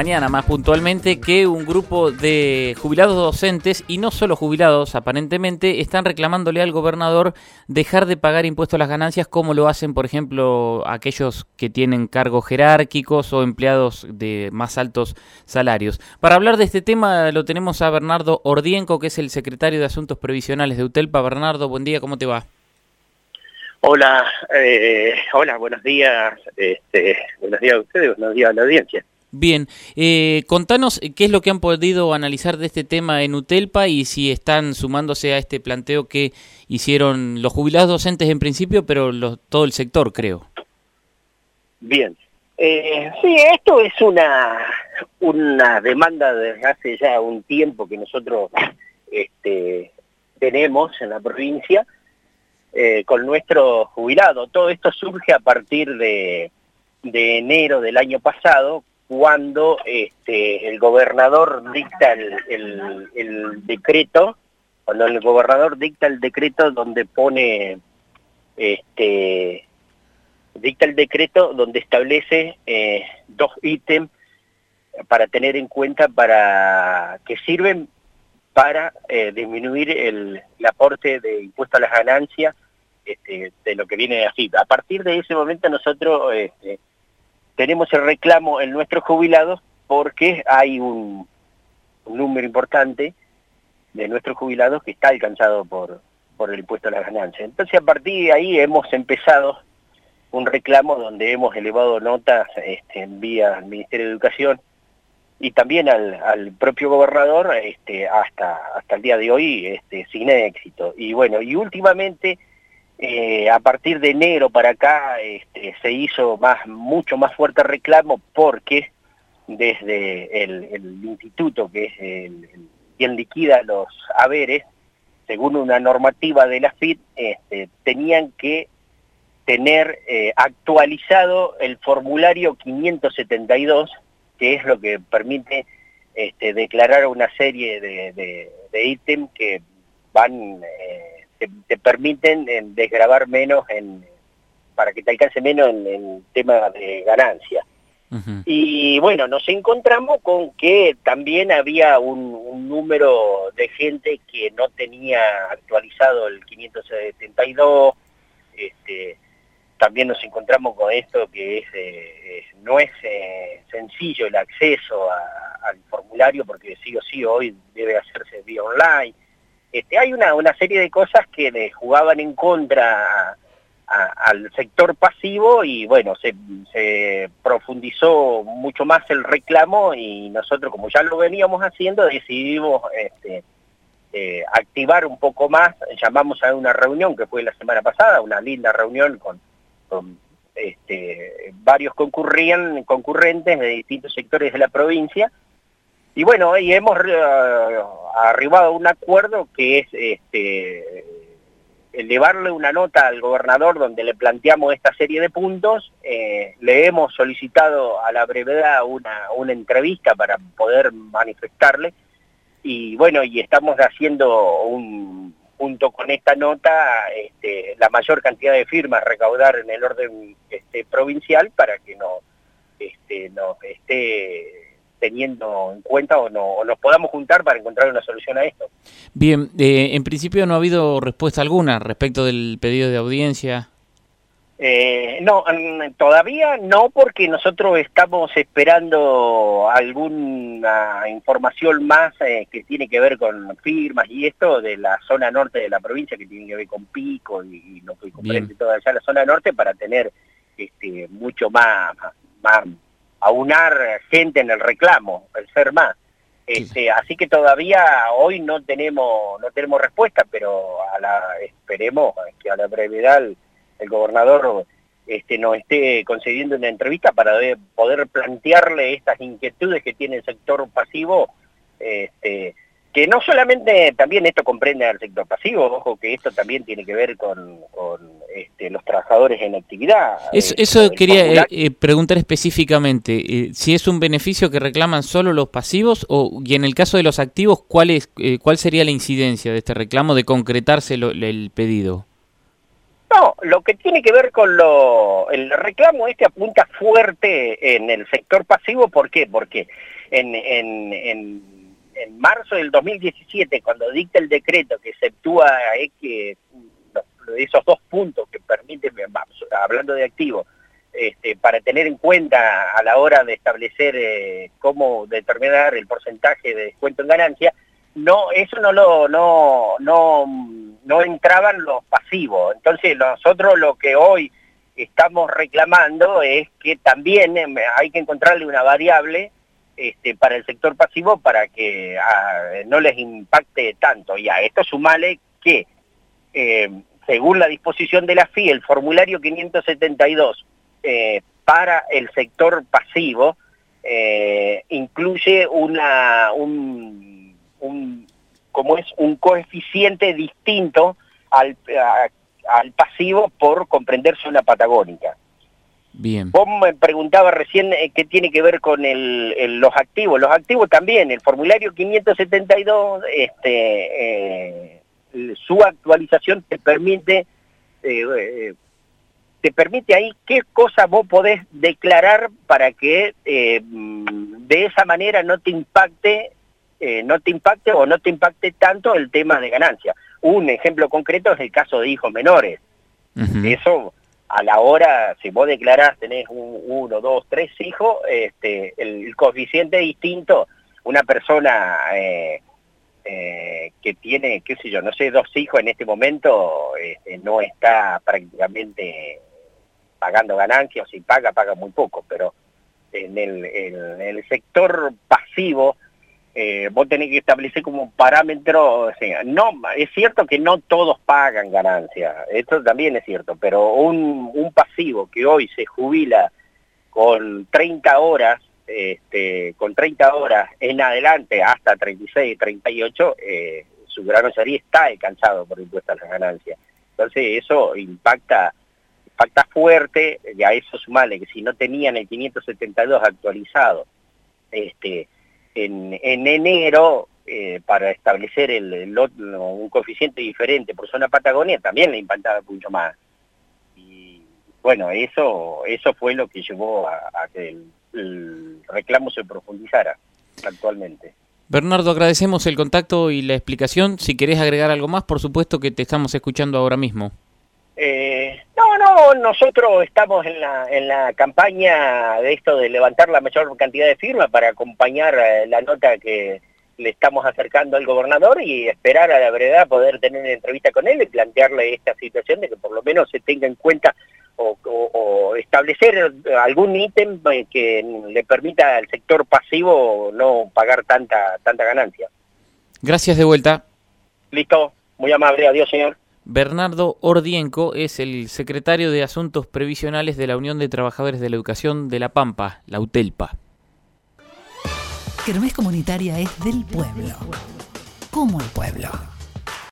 mañana más puntualmente que un grupo de jubilados docentes y no solo jubilados aparentemente están reclamándole al gobernador dejar de pagar impuestos a las ganancias como lo hacen por ejemplo aquellos que tienen cargos jerárquicos o empleados de más altos salarios. Para hablar de este tema lo tenemos a Bernardo Ordienco que es el secretario de Asuntos Previsionales de UTELPA. Bernardo, buen día, ¿cómo te va? Hola, eh, hola, buenos días, este, buenos días a ustedes, buenos días a la audiencia. Bien, eh, contanos qué es lo que han podido analizar de este tema en UTELPA y si están sumándose a este planteo que hicieron los jubilados docentes en principio, pero todo el sector, creo. Bien, eh, sí, esto es una, una demanda desde hace ya un tiempo que nosotros este, tenemos en la provincia eh, con nuestro jubilado. Todo esto surge a partir de, de enero del año pasado, cuando este, el gobernador dicta el, decreto, cuando el gobernador dicta el decreto donde pone, este, dicta el decreto donde establece eh, dos ítems para tener en cuenta para que sirven para eh, disminuir el, aporte de impuesto a las ganancias este, de lo que viene de así. A partir de ese momento nosotros tenemos el reclamo en nuestros jubilados porque hay un, número importante de nuestros jubilados que está alcanzado por, por el impuesto a las ganancias. Entonces a partir de ahí hemos empezado un reclamo donde hemos elevado notas este, en vía al Ministerio de Educación y también al, propio gobernador este, hasta, hasta el día de hoy este, sin éxito. Y bueno, y últimamente eh, a partir de enero para acá este, se hizo más, mucho más fuerte reclamo porque desde el, instituto, que es el, quien liquida los haberes, según una normativa de la FIT, este, tenían que tener eh, actualizado el formulario 572, que es lo que permite este, declarar una serie de, ítems que van... Eh, te, permiten desgravar menos en, para que te alcance menos en el tema de ganancia. Y bueno, nos encontramos con que también había un, número de gente que no tenía actualizado el 572, este, también nos encontramos con esto que es, eh, no es eh, sencillo el acceso al formulario porque sí o sí hoy debe hacerse vía online, este, hay una, una serie de cosas que le jugaban en contra al sector pasivo y bueno, se, profundizó mucho más el reclamo y nosotros como ya lo veníamos haciendo decidimos este, eh, activar un poco más, llamamos a una reunión que fue la semana pasada, una linda reunión con, este, varios concurrían, concurrentes de distintos sectores de la provincia y bueno, y hemos eh, arribado a un acuerdo que es este, elevarle una nota al gobernador donde le planteamos esta serie de puntos. Eh, le hemos solicitado a la brevedad una, una entrevista para poder manifestarle. Y bueno, y estamos haciendo un, junto con esta nota este, la mayor cantidad de firmas recaudar en el orden este, provincial para que no, este, nos esté teniendo en cuenta o, no, nos podamos juntar para encontrar una solución a esto. Bien, eh, en principio no ha habido respuesta alguna respecto del pedido de audiencia. Eh, no, todavía no, porque nosotros estamos esperando alguna información más eh, que tiene que ver con firmas y esto de la zona norte de la provincia, que tiene que ver con Pico y, lo que comprende toda allá la zona norte, para tener este, mucho más, más aunar gente en el reclamo, el ser más. Este, así que todavía hoy no tenemos no tenemos respuesta, pero a la, esperemos que a la brevedad el, gobernador este, nos esté concediendo una entrevista para poder plantearle estas inquietudes que tiene el sector pasivo este, que no solamente también esto comprende al sector pasivo, ojo que esto también tiene que ver con, este, los trabajadores en actividad. Eso, eso quería eh, eh, preguntar específicamente, eh, si es un beneficio que reclaman solo los pasivos o y en el caso de los activos, ¿cuál, es, cuál sería la incidencia de este reclamo de concretarse el pedido? No, lo que tiene que ver con lo, el reclamo este apunta fuerte en el sector pasivo, ¿por qué? Porque en, en, en, en marzo del 2017, cuando dicta el decreto que exceptúa que esos dos puntos que permiten, hablando de activos, este, para tener en cuenta a la hora de establecer eh, cómo determinar el porcentaje de descuento en ganancia, no, eso no lo, no, no, no entraban los pasivos. Entonces nosotros lo que hoy estamos reclamando es que también eh, hay que encontrarle una variable este, para el sector pasivo para que ah, no les impacte tanto. Y a esto sumale que, eh, según la disposición de la FI, el formulario 572 eh, para el sector pasivo incluye una, un como es un coeficiente distinto al, al pasivo por comprender zona patagónica. Bien. Vos me preguntaba recién eh, qué tiene que ver con el, los activos. Los activos también, el formulario 572, este, eh, su actualización te permite, eh, te permite ahí qué cosa vos podés declarar para que de esa manera no te impacte no te impacte o no te impacte tanto el tema de ganancia. Un ejemplo concreto es el caso de hijos menores. Eso, a la hora, si vos declarás, tenés un, uno, dos, tres hijos, este, el, coeficiente distinto, una persona eh, eh, que tiene, qué sé yo, no sé, dos hijos en este momento, este, no está prácticamente pagando ganancias, si paga, paga muy poco, pero en el sector pasivo, eh, vos tenés que establecer como parámetro, no, es cierto que no todos pagan ganancias, esto también es cierto, pero un, un pasivo que hoy se jubila con 30 horas, este, con 30 horas en adelante hasta 36, 38, eh, su grano sería está alcanzado por impuesto a las ganancias. Entonces eso impacta impacta fuerte, y a eso sumale que si no tenían el 572 actualizado, este, en, enero eh, para establecer el, un coeficiente diferente por zona Patagonia también le impactaba mucho más. Y bueno, eso, eso fue lo que llevó a, que el, reclamo se profundizara actualmente. Bernardo, agradecemos el contacto y la explicación. Si querés agregar algo más, por supuesto que te estamos escuchando ahora mismo. Eh, no, no, nosotros estamos en la, en la campaña de esto de levantar la mayor cantidad de firmas para acompañar eh, la nota que le estamos acercando al gobernador y esperar a la verdad poder tener una entrevista con él y plantearle esta situación de que por lo menos se tenga en cuenta o, establecer algún ítem eh, que le permita al sector pasivo no pagar tanta, tanta ganancia. Gracias de vuelta. Listo, muy amable, adiós señor. Bernardo Ordienco es el secretario de Asuntos Previsionales de la Unión de Trabajadores de la Educación de La Pampa, la UTELPA. Kermés Comunitaria es del pueblo, como el pueblo.